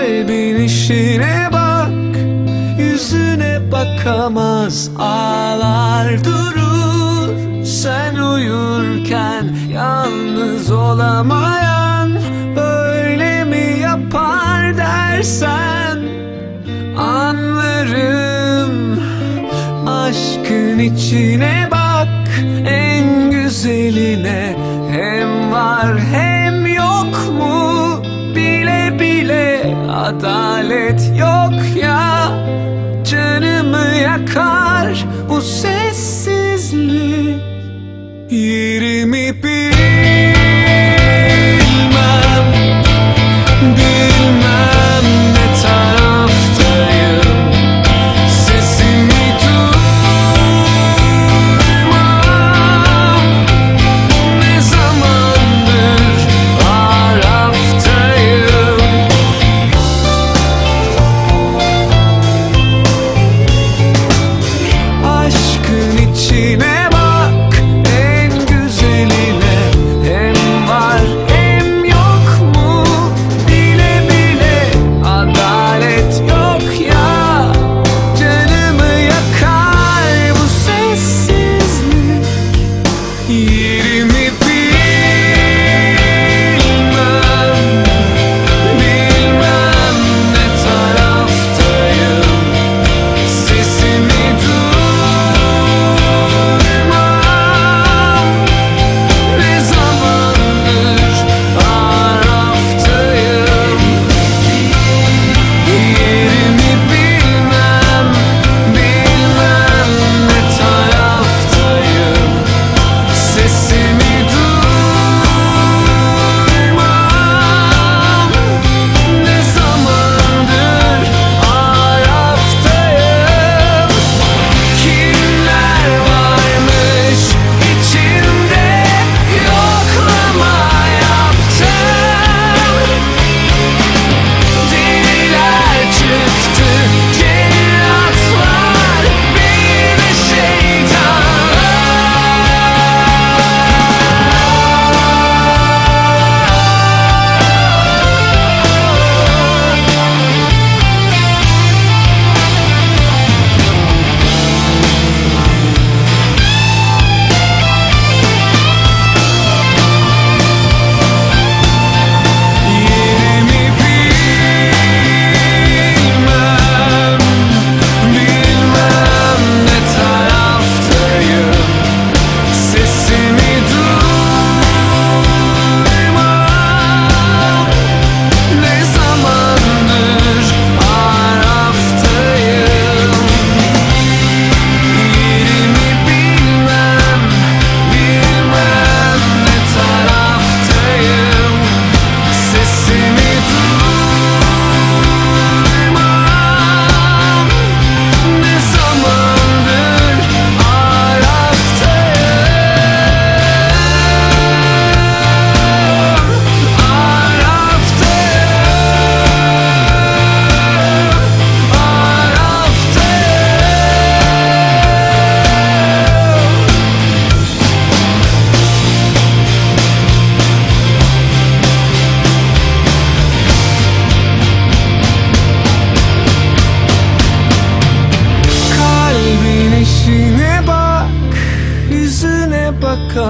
kalbin işine bak Yüzüne bakamaz. Ağlar durur Sen uyurken yalnız olamayan Böyle mi yapar dersen? Anlarım Aşkın içine bak En güzeline Hem var hem Adalet yok ya Canımı yakar. Bu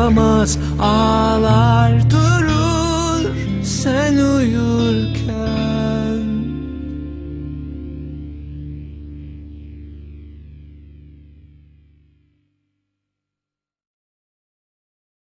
duramaz Ağlar durur sen uyurken.